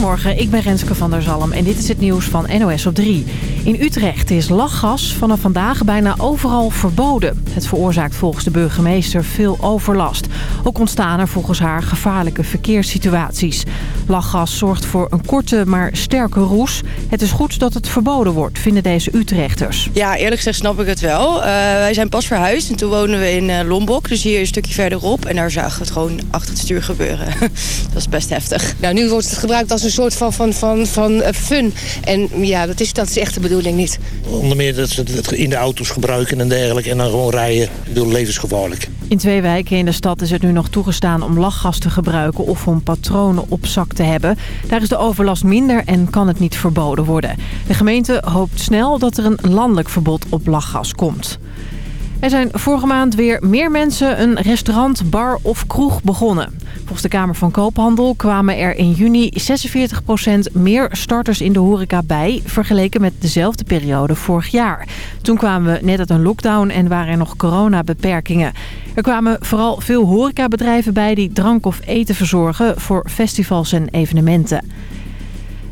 Goedemorgen, ik ben Renske van der Zalm en dit is het nieuws van NOS op 3. In Utrecht is lachgas vanaf vandaag bijna overal verboden. Het veroorzaakt volgens de burgemeester veel overlast. Ook ontstaan er volgens haar gevaarlijke verkeerssituaties. Lachgas zorgt voor een korte maar sterke roes. Het is goed dat het verboden wordt, vinden deze Utrechters. Ja, eerlijk gezegd snap ik het wel. Uh, wij zijn pas verhuisd en toen wonen we in uh, Lombok. Dus hier een stukje verderop. En daar zagen we het gewoon achter het stuur gebeuren. dat is best heftig. Nou, nu wordt het gebruikt als een soort van, van, van, van fun. En ja, dat is, dat is echt de bedoeling niet. Onder meer dat ze het in de auto's gebruiken en dergelijke. En dan gewoon rijden. Ik bedoel, levensgevaarlijk. In twee wijken in de stad is het nu nog toegestaan om lachgas te gebruiken... of om patronen op zak te hebben. Daar is de overlast minder en kan het niet verboden worden. De gemeente hoopt snel dat er een landelijk verbod op lachgas komt. Er zijn vorige maand weer meer mensen een restaurant, bar of kroeg begonnen. Volgens de Kamer van Koophandel kwamen er in juni 46% meer starters in de horeca bij... vergeleken met dezelfde periode vorig jaar. Toen kwamen we net uit een lockdown en waren er nog coronabeperkingen. Er kwamen vooral veel horecabedrijven bij die drank of eten verzorgen... voor festivals en evenementen.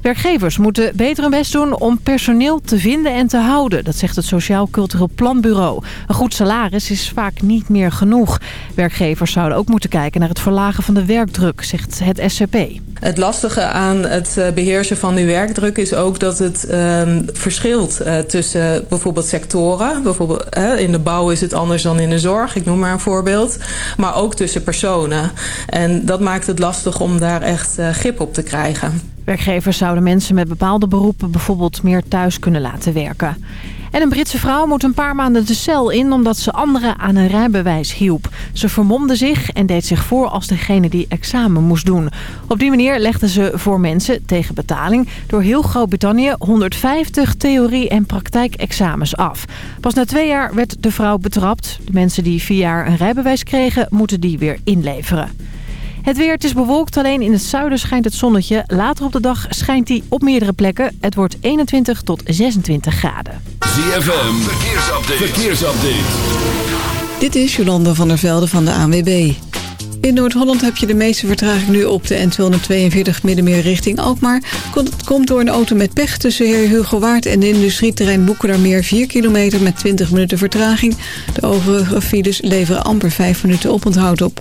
Werkgevers moeten beter hun best doen om personeel te vinden en te houden. Dat zegt het Sociaal Cultureel Planbureau. Een goed salaris is vaak niet meer genoeg. Werkgevers zouden ook moeten kijken naar het verlagen van de werkdruk, zegt het SCP. Het lastige aan het eh, beheersen van die werkdruk is ook dat het um, verschilt uh, tussen bijvoorbeeld sectoren. Bijvoorbeeld in de bouw is het anders dan in de zorg, ik noem maar een voorbeeld. Maar ook tussen personen. En dat maakt het lastig om daar echt grip op te krijgen. Werkgevers zouden mensen met bepaalde beroepen bijvoorbeeld meer thuis kunnen laten werken. En een Britse vrouw moet een paar maanden de cel in omdat ze anderen aan een rijbewijs hielp. Ze vermomde zich en deed zich voor als degene die examen moest doen. Op die manier legde ze voor mensen tegen betaling door heel Groot-Brittannië 150 theorie- en praktijkexamens af. Pas na twee jaar werd de vrouw betrapt. De mensen die vier jaar een rijbewijs kregen moeten die weer inleveren. Het weer, het is bewolkt. Alleen in het zuiden schijnt het zonnetje. Later op de dag schijnt hij op meerdere plekken. Het wordt 21 tot 26 graden. ZFM, verkeersupdate. verkeersupdate. Dit is Jolanda van der Velde van de ANWB. In Noord-Holland heb je de meeste vertraging nu op de N242 Middenmeer richting Alkmaar. Het komt door een auto met pech tussen Heer Hugo Waard en de industrieterrein Boekendermeer 4 kilometer met 20 minuten vertraging. De overige files leveren amper 5 minuten oponthoud op.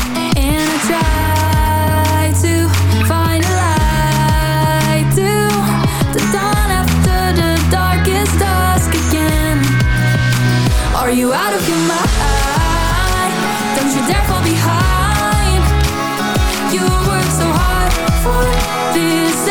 Are you out of your mind? Don't you dare fall behind. You worked so hard for this,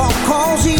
Paul calls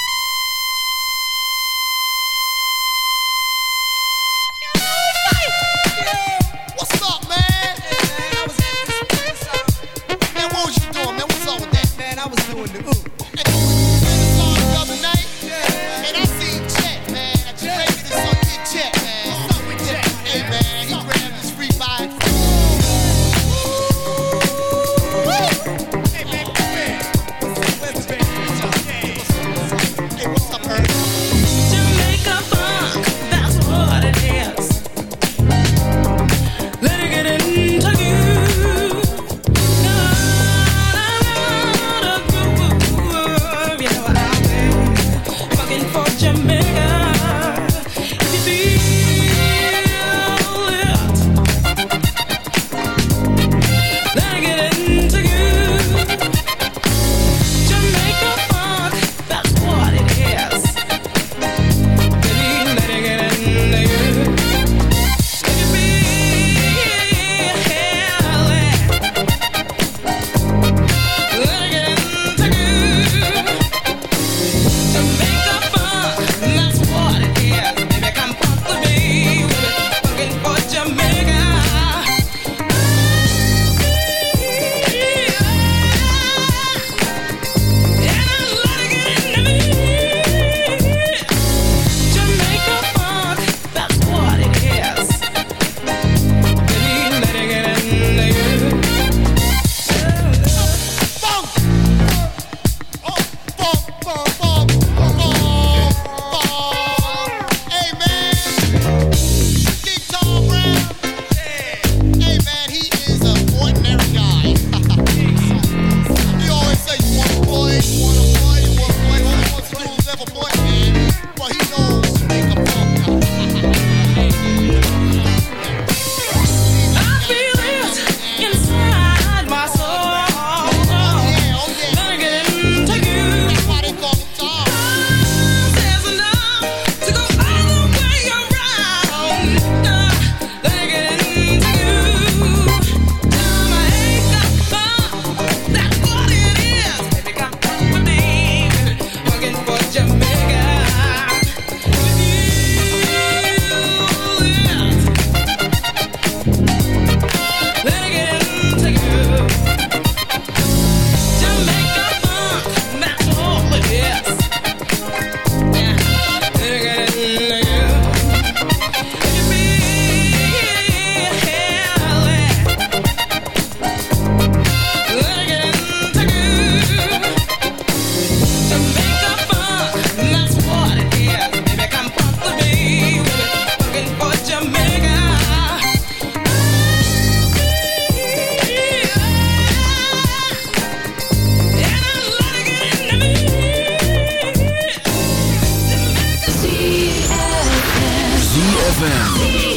ZFM.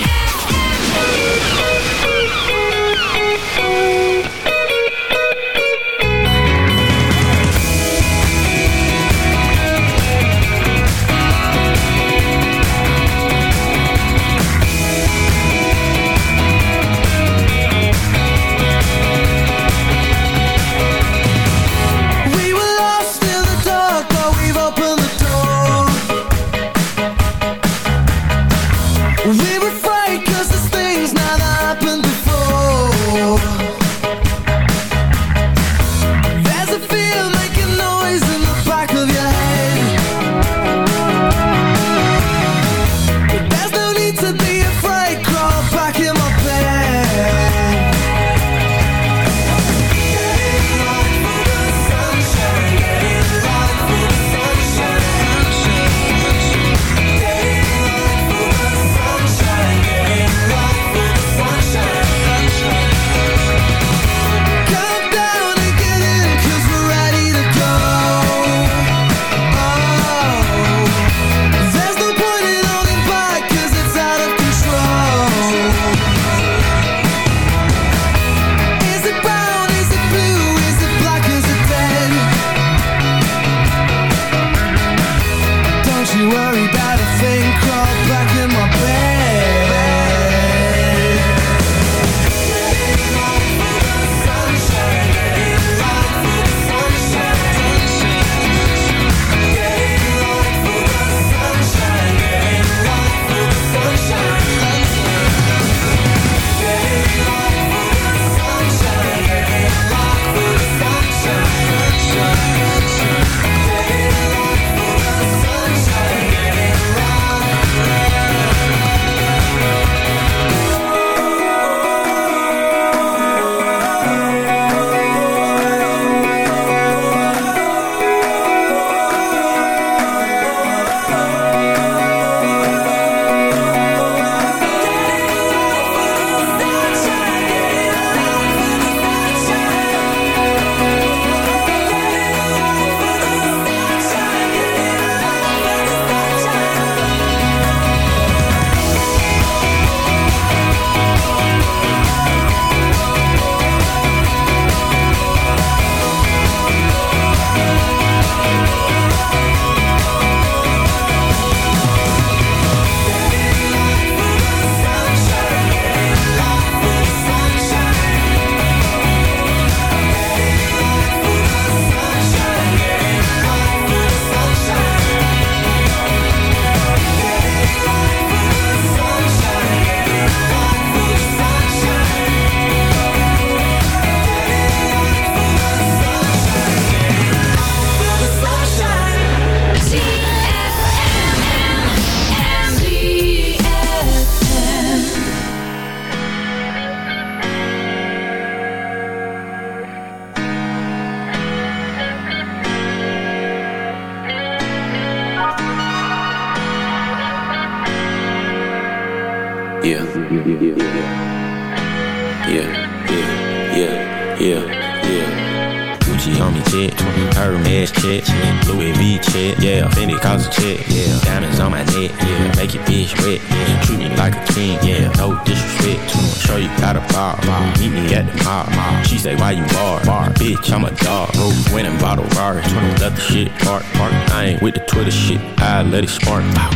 Yeah, diamonds on my neck, yeah, make your bitch wet, yeah, treat me like a king, yeah, no disrespect, show you got a bar, bar, meet me at the mall, mall. She say why you bar, bar, bitch, I'm a dog, bro, winning bottle, bar, let the shit park, park, I ain't with the Twitter shit, I let it spark, wow.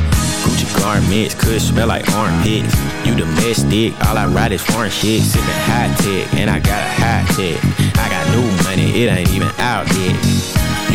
Gucci garments could smell like armpits. You domestic, all I ride is foreign shit. Sipping high tech, and I got a high tech. I got new money, it ain't even out yet.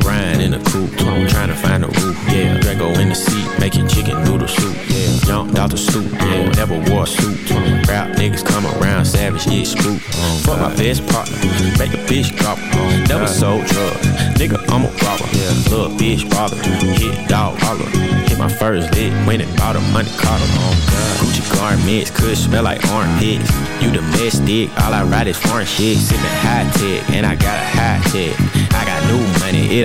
Grind in the coupe, trying to find a roof, yeah. Draco in the seat, making chicken noodle soup, yeah. Jumped out the stoop, yeah. Never wore a suit. Rap niggas come around, savage, get spooked. Fuck my best partner, make a bitch drop. Never sold drugs, nigga, I'm a robber. Yeah. Little bitch bother, hit dog holler. Hit my first lick, went and bought a money. Oh, Gucci garments could smell like armpits. You domestic, all I ride is foreign shit. Sipping high tech, and I got a high tech. I got new money, it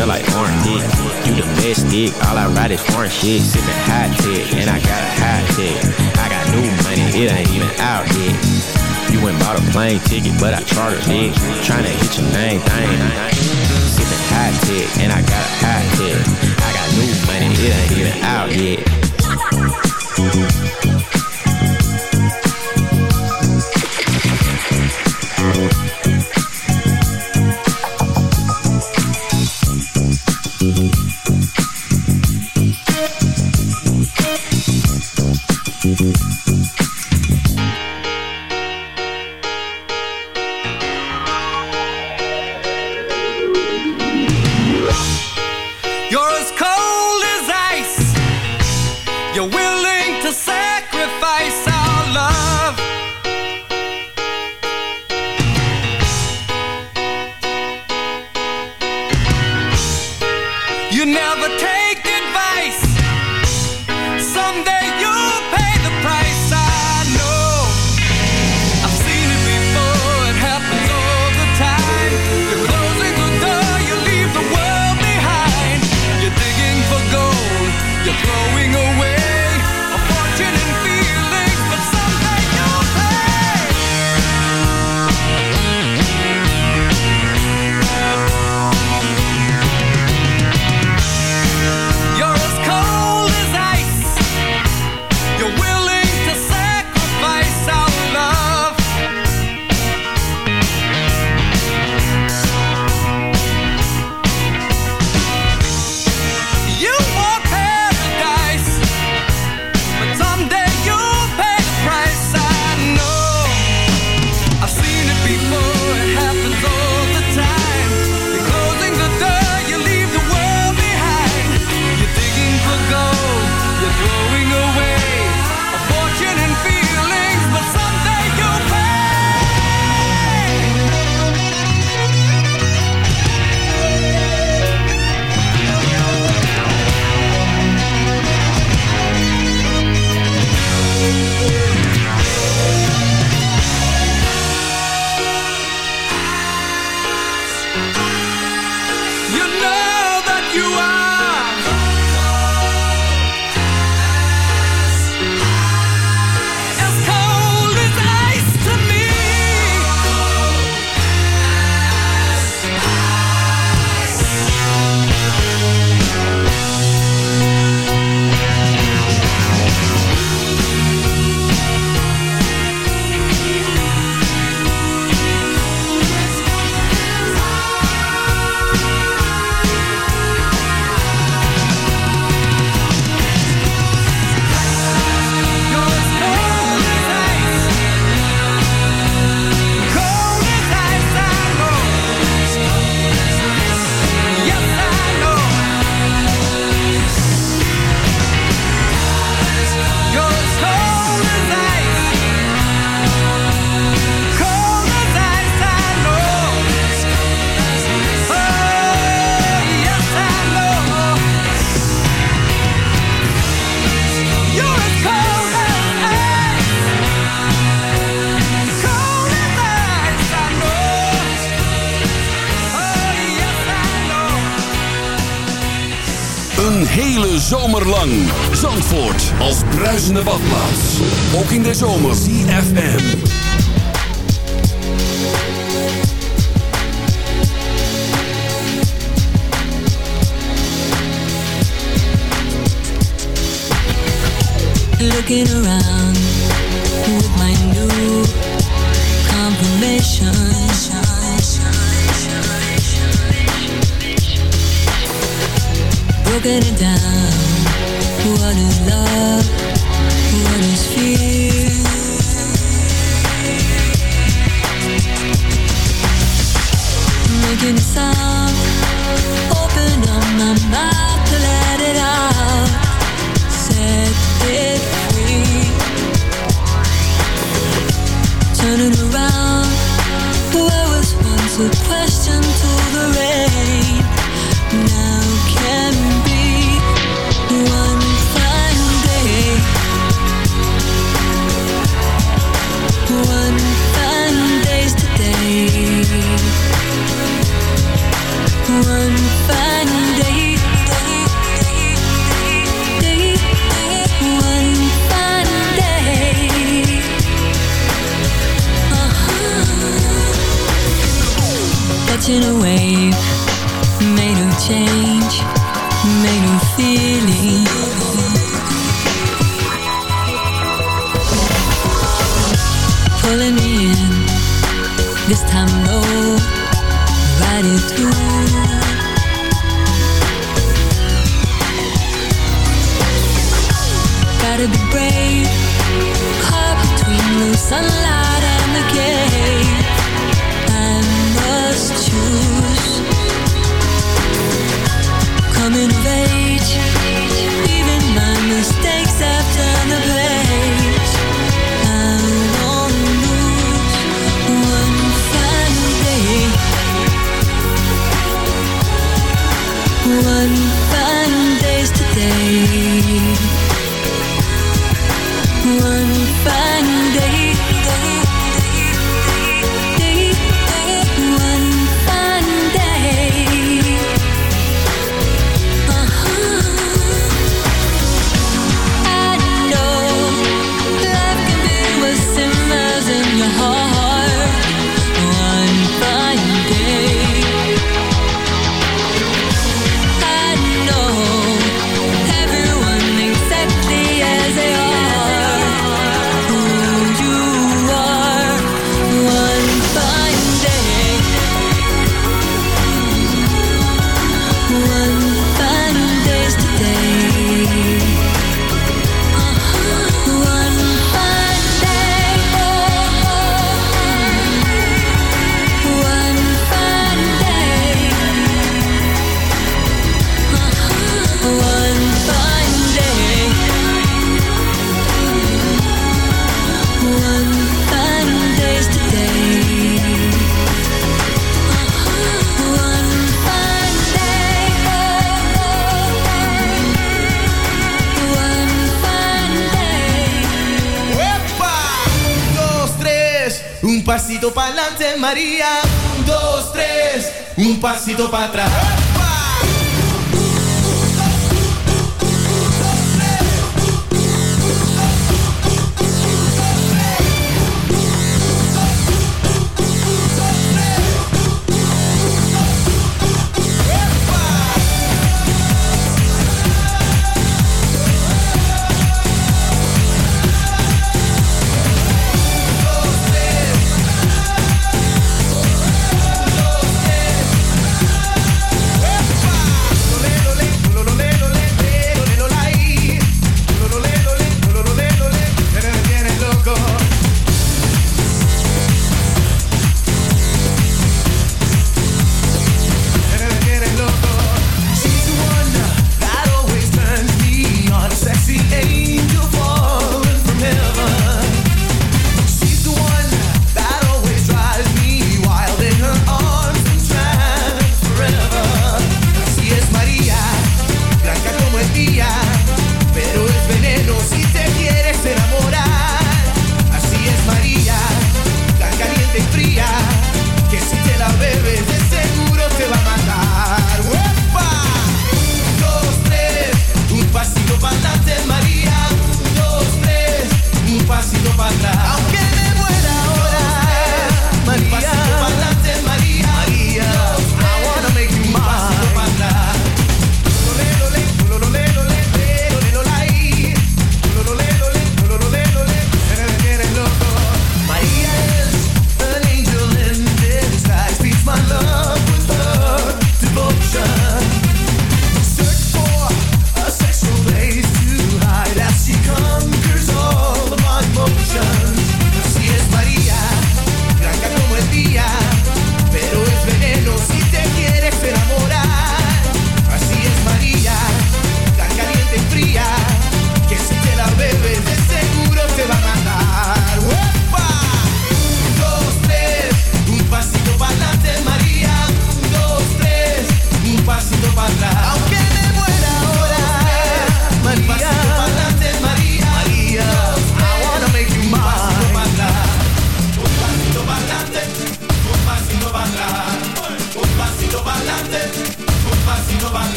Smell like orange dick. You domestic, all I ride is foreign shit. Sippin' hot tech, and I got a hot tech. I got new money, it ain't even out yet. You went bought a plane ticket, but I chartered it. Tryna hit your main thing. Sippin' high tech, and I got a high tech. I got new money, it ain't even out yet. In de zomer. CFM. Looking around with my new confirmation. Broken it down. What is love?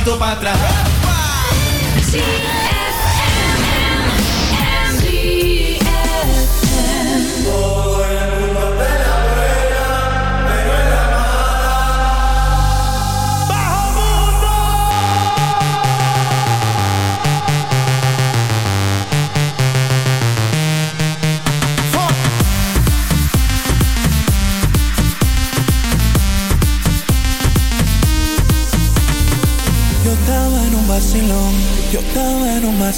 pasito para atrás.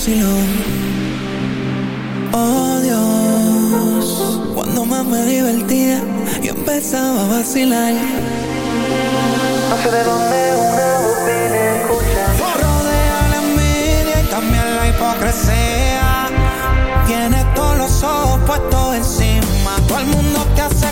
Vacilón. Oh Dios, cuando más me divertía, yo empezaba a vacilar. No sé de dónde una voz viene escucha. Rodea la envidia y también la hipocresía. Tienes todos los ojos puestos encima. Todo el mundo te hace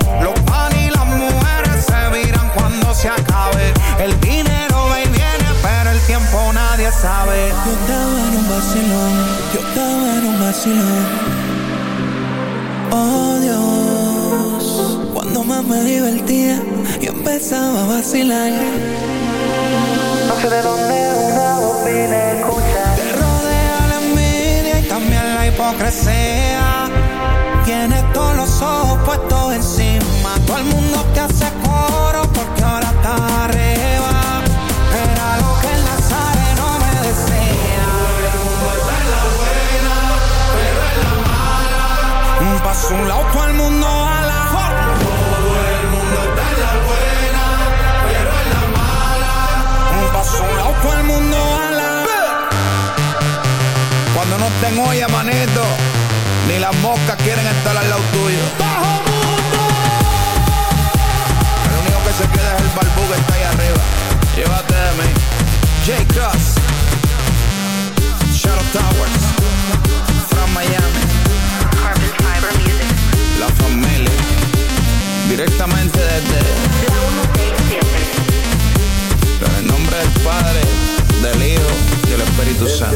Yo estaba en un vacilón, yo estaba en un vacilón. Oh Dios, cuando más me divertía, yo empezaba a vacilar. No sé de dónde una voz viene escucha. Te rodea la envidia y también la hipocresía. Tienes todos los ojos puestos encima. Todo el mundo te hace coro porque ahora está Un a lado, el mundo ala. Todo el mundo está en la buena, pero en la mala. Un paso a un lado, el mundo ala. Cuando no estén olla, manito, ni las moscas quieren estar al lado tuyo. El único que se queda es el barbú que está ahí arriba. Llévate de mí. J. Cross. Shadow Towers. From Miami. Directamente desde. En el nombre del Padre, del Hijo y del Espíritu Santo.